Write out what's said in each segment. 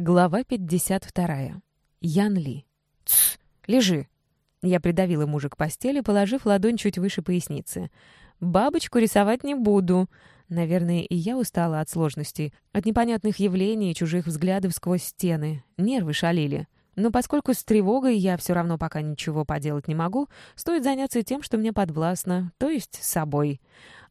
Глава 52. Ян Ли. «Тсс! Лежи!» Я придавила мужа к постели, положив ладонь чуть выше поясницы. «Бабочку рисовать не буду!» Наверное, и я устала от сложностей, от непонятных явлений и чужих взглядов сквозь стены. Нервы шалили. Но поскольку с тревогой я все равно пока ничего поделать не могу, стоит заняться тем, что мне подвластно, то есть собой.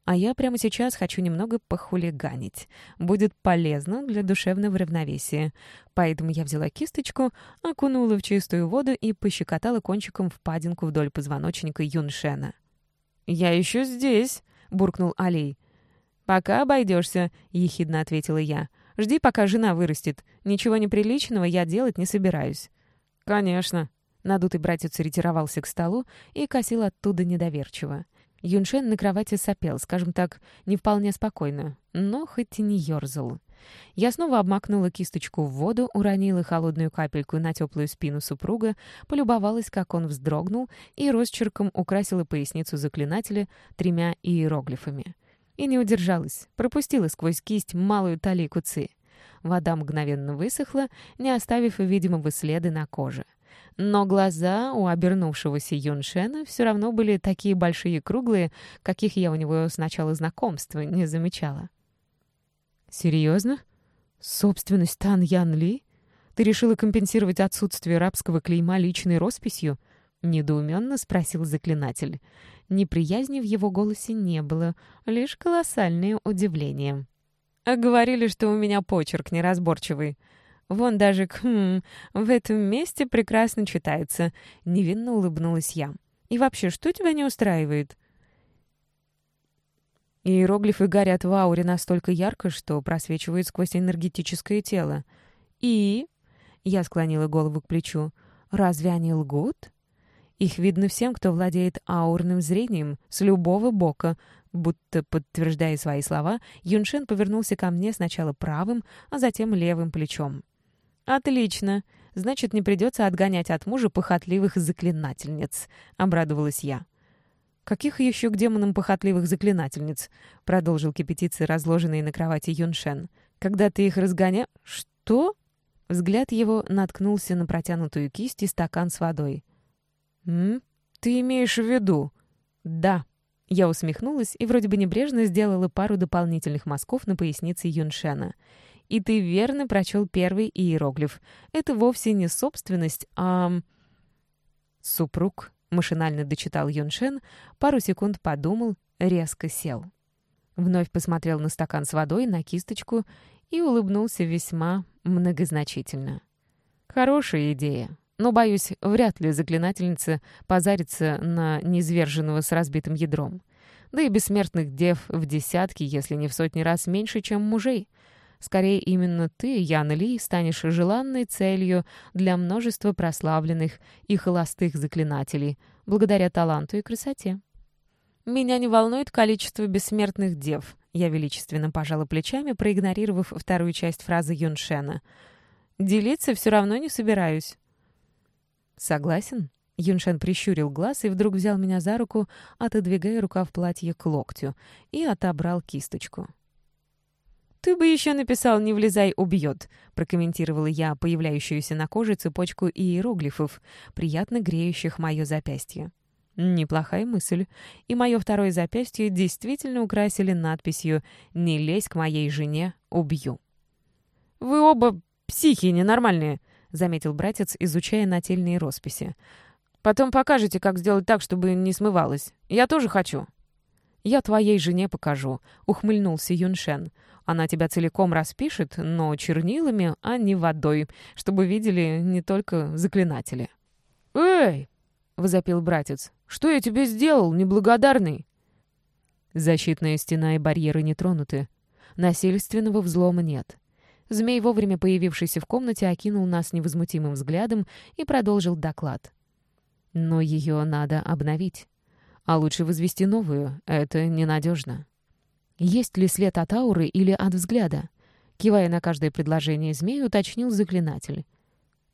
А я прямо сейчас хочу немного похулиганить. Будет полезно для душевного равновесия. Поэтому я взяла кисточку, окунула в чистую воду и пощекотала кончиком впадинку вдоль позвоночника Юншена. «Я еще здесь», — буркнул Алей. «Пока обойдешься», — ехидно ответила я. «Жди, пока жена вырастет. Ничего неприличного я делать не собираюсь». «Конечно». Надутый братец ретировался к столу и косил оттуда недоверчиво. Юншен на кровати сопел, скажем так, не вполне спокойно, но хоть и не ерзал. Я снова обмакнула кисточку в воду, уронила холодную капельку на теплую спину супруга, полюбовалась, как он вздрогнул, и росчерком украсила поясницу заклинателя тремя иероглифами. И не удержалась, пропустила сквозь кисть малую талику ци. Вода мгновенно высохла, не оставив видимого следа на коже. Но глаза у обернувшегося Юншена все равно были такие большие и круглые, каких я у него с начала знакомства не замечала. «Серьезно? Собственность Тан Ян Ли? Ты решила компенсировать отсутствие рабского клейма личной росписью?» — недоуменно спросил заклинатель. Неприязни в его голосе не было, лишь колоссальное удивление. «А говорили, что у меня почерк неразборчивый», Вон даже «хм» в этом месте прекрасно читается. Невинно улыбнулась я. И вообще, что тебя не устраивает? Иероглифы горят в ауре настолько ярко, что просвечивают сквозь энергетическое тело. И... Я склонила голову к плечу. Разве они лгут? Их видно всем, кто владеет аурным зрением, с любого бока. Будто подтверждая свои слова, Юншин повернулся ко мне сначала правым, а затем левым плечом. «Отлично. Значит, не придется отгонять от мужа похотливых заклинательниц», — обрадовалась я. «Каких еще к демонам похотливых заклинательниц?» — продолжил кипятиться разложенные на кровати Юншен. «Когда ты их разгоня...» «Что?» Взгляд его наткнулся на протянутую кисть и стакан с водой. «М? Ты имеешь в виду?» «Да». Я усмехнулась и вроде бы небрежно сделала пару дополнительных мазков на пояснице Юншена. И ты верно прочел первый иероглиф. Это вовсе не собственность, а... Супруг, машинально дочитал Юншен, пару секунд подумал, резко сел. Вновь посмотрел на стакан с водой, на кисточку и улыбнулся весьма многозначительно. «Хорошая идея, но, боюсь, вряд ли заклинательница позарится на низверженного с разбитым ядром. Да и бессмертных дев в десятки, если не в сотни раз меньше, чем мужей. Скорее, именно ты, Яна Ли, станешь желанной целью для множества прославленных и холостых заклинателей, благодаря таланту и красоте. «Меня не волнует количество бессмертных дев», — я величественно пожала плечами, проигнорировав вторую часть фразы Юншена. «Делиться все равно не собираюсь». «Согласен?» Юншен прищурил глаз и вдруг взял меня за руку, отодвигая рукав платья к локтю, и отобрал кисточку. «Ты бы еще написал «не влезай, убьет», — прокомментировала я появляющуюся на коже цепочку иероглифов, приятно греющих мое запястье. Неплохая мысль. И мое второе запястье действительно украсили надписью «Не лезь к моей жене, убью». «Вы оба психи ненормальные», — заметил братец, изучая нательные росписи. «Потом покажете, как сделать так, чтобы не смывалось. Я тоже хочу». «Я твоей жене покажу», — ухмыльнулся Юншен. Она тебя целиком распишет, но чернилами, а не водой, чтобы видели не только заклинатели». «Эй!» — возопил братец. «Что я тебе сделал, неблагодарный?» Защитная стена и барьеры не тронуты. Насильственного взлома нет. Змей, вовремя появившийся в комнате, окинул нас невозмутимым взглядом и продолжил доклад. «Но ее надо обновить. А лучше возвести новую. Это ненадежно». Есть ли след от ауры или от взгляда? Кивая на каждое предложение змеи, уточнил заклинатель.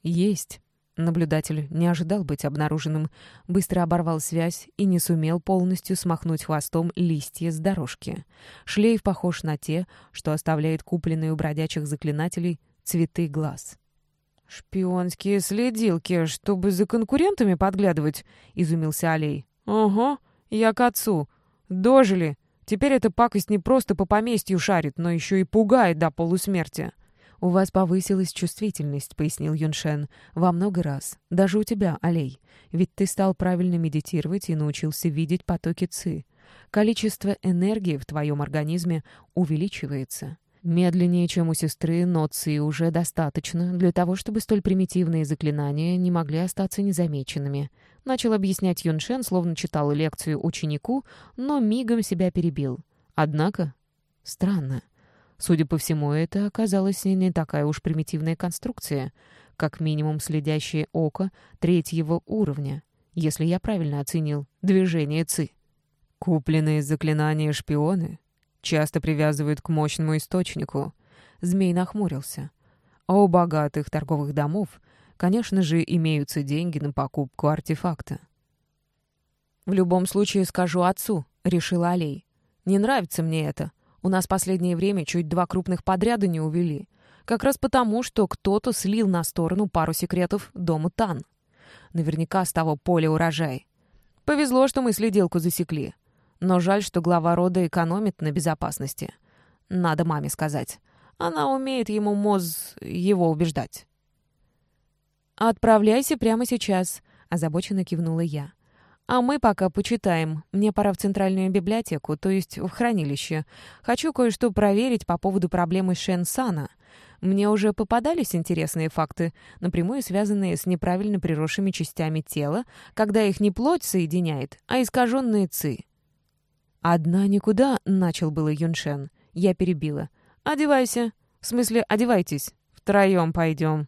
Есть. Наблюдатель не ожидал быть обнаруженным, быстро оборвал связь и не сумел полностью смахнуть хвостом листья с дорожки. Шлейф похож на те, что оставляет купленные у бродячих заклинателей цветы глаз. «Шпионские следилки, чтобы за конкурентами подглядывать?» — изумился Алей. «Ого, я к отцу. Дожили. Теперь эта пакость не просто по поместью шарит, но еще и пугает до полусмерти». «У вас повысилась чувствительность», — пояснил Юншен, — «во много раз. Даже у тебя, Алей. Ведь ты стал правильно медитировать и научился видеть потоки ЦИ. Количество энергии в твоем организме увеличивается. Медленнее, чем у сестры, но ЦИ уже достаточно для того, чтобы столь примитивные заклинания не могли остаться незамеченными. Начал объяснять Юншен, словно читал лекцию ученику, но мигом себя перебил. Однако, странно. Судя по всему, это оказалась не такая уж примитивная конструкция, как минимум следящее око третьего уровня, если я правильно оценил движение ЦИ. Купленные заклинания шпионы часто привязывают к мощному источнику. Змей нахмурился. А у богатых торговых домов, конечно же, имеются деньги на покупку артефакта. «В любом случае скажу отцу», — решила Алей. «Не нравится мне это. У нас последнее время чуть два крупных подряда не увели. Как раз потому, что кто-то слил на сторону пару секретов дома Тан. Наверняка с того поля урожай. Повезло, что мы следилку засекли. Но жаль, что глава рода экономит на безопасности. Надо маме сказать. Она умеет ему моз его убеждать. «Отправляйся прямо сейчас», — озабоченно кивнула я. «А мы пока почитаем. Мне пора в центральную библиотеку, то есть в хранилище. Хочу кое-что проверить по поводу проблемы Шен Сана. Мне уже попадались интересные факты, напрямую связанные с неправильно приросшими частями тела, когда их не плоть соединяет, а искаженные ци. «Одна никуда», — начал было Юншен. Я перебила. «Одевайся. В смысле, одевайтесь. Втроем пойдем».